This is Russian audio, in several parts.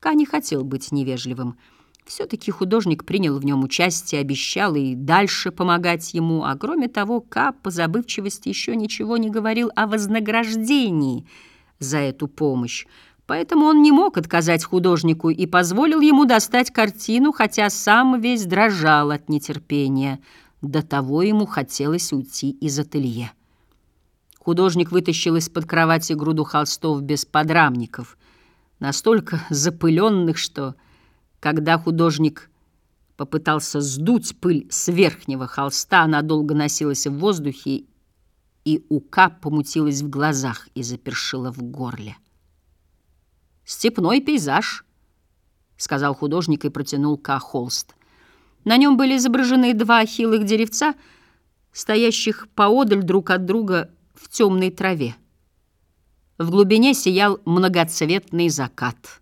Ка не хотел быть невежливым. Все-таки художник принял в нем участие, обещал и дальше помогать ему, а кроме того, Ка по забывчивости еще ничего не говорил о вознаграждении за эту помощь, поэтому он не мог отказать художнику и позволил ему достать картину, хотя сам весь дрожал от нетерпения. До того ему хотелось уйти из ателье. Художник вытащил из-под кровати груду холстов без подрамников, настолько запыленных, что, когда художник попытался сдуть пыль с верхнего холста, она долго носилась в воздухе, и у Кап помутилась в глазах и запершила в горле. «Степной пейзаж», — сказал художник и протянул Ка холст. На нем были изображены два хилых деревца, стоящих поодаль друг от друга в темной траве. В глубине сиял многоцветный закат.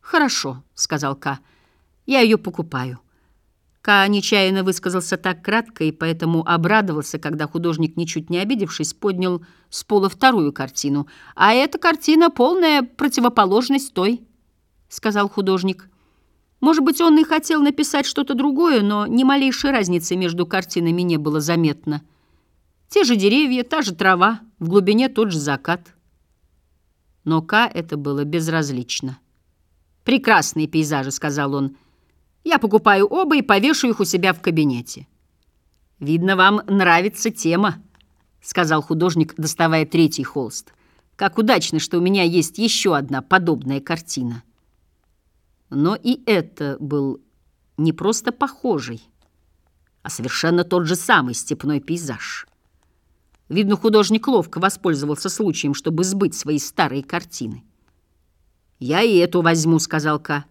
«Хорошо», — сказал Ка, — «я ее покупаю». Ка нечаянно высказался так кратко и поэтому обрадовался, когда художник, ничуть не обидевшись, поднял с пола вторую картину. «А эта картина — полная противоположность той», — сказал художник. Может быть, он и хотел написать что-то другое, но ни малейшей разницы между картинами не было заметно. Те же деревья, та же трава, в глубине тот же закат. Но Ка это было безразлично. «Прекрасные пейзажи», — сказал он. «Я покупаю оба и повешу их у себя в кабинете». «Видно, вам нравится тема», — сказал художник, доставая третий холст. «Как удачно, что у меня есть еще одна подобная картина». Но и это был не просто похожий, а совершенно тот же самый степной пейзаж. Видно, художник ловко воспользовался случаем, чтобы сбыть свои старые картины. «Я и эту возьму», — сказал Ка.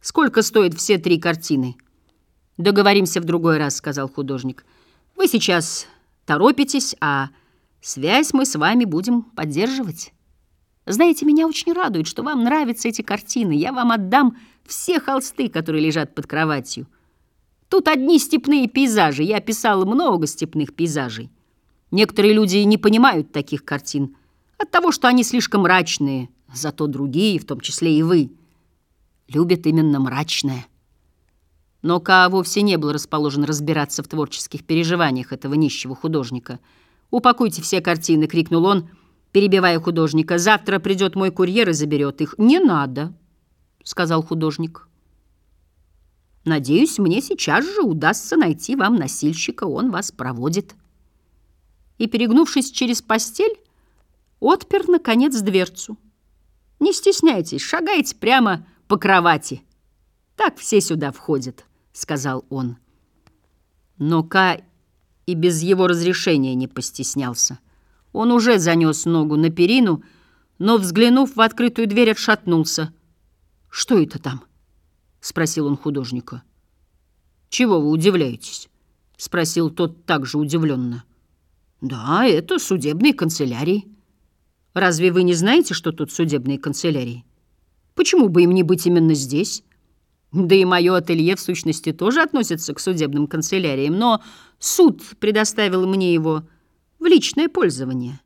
«Сколько стоят все три картины?» «Договоримся в другой раз», — сказал художник. «Вы сейчас торопитесь, а связь мы с вами будем поддерживать. Знаете, меня очень радует, что вам нравятся эти картины. Я вам отдам все холсты, которые лежат под кроватью. Тут одни степные пейзажи. Я писала много степных пейзажей. Некоторые люди не понимают таких картин от того, что они слишком мрачные, зато другие, в том числе и вы, любят именно мрачное. Но Ка вовсе не был расположен разбираться в творческих переживаниях этого нищего художника. «Упакуйте все картины!» — крикнул он, перебивая художника. «Завтра придет мой курьер и заберет их». «Не надо!» — сказал художник. «Надеюсь, мне сейчас же удастся найти вам носильщика, он вас проводит» и, перегнувшись через постель, отпер, наконец, дверцу. «Не стесняйтесь, шагайте прямо по кровати. Так все сюда входят», — сказал он. Но Ка и без его разрешения не постеснялся. Он уже занес ногу на перину, но, взглянув в открытую дверь, отшатнулся. «Что это там?» — спросил он художника. «Чего вы удивляетесь?» — спросил тот также удивленно. Да, это судебные канцелярии. Разве вы не знаете, что тут судебные канцелярии? Почему бы им не быть именно здесь? Да и мое ателье, в сущности, тоже относится к судебным канцеляриям, но суд предоставил мне его в личное пользование.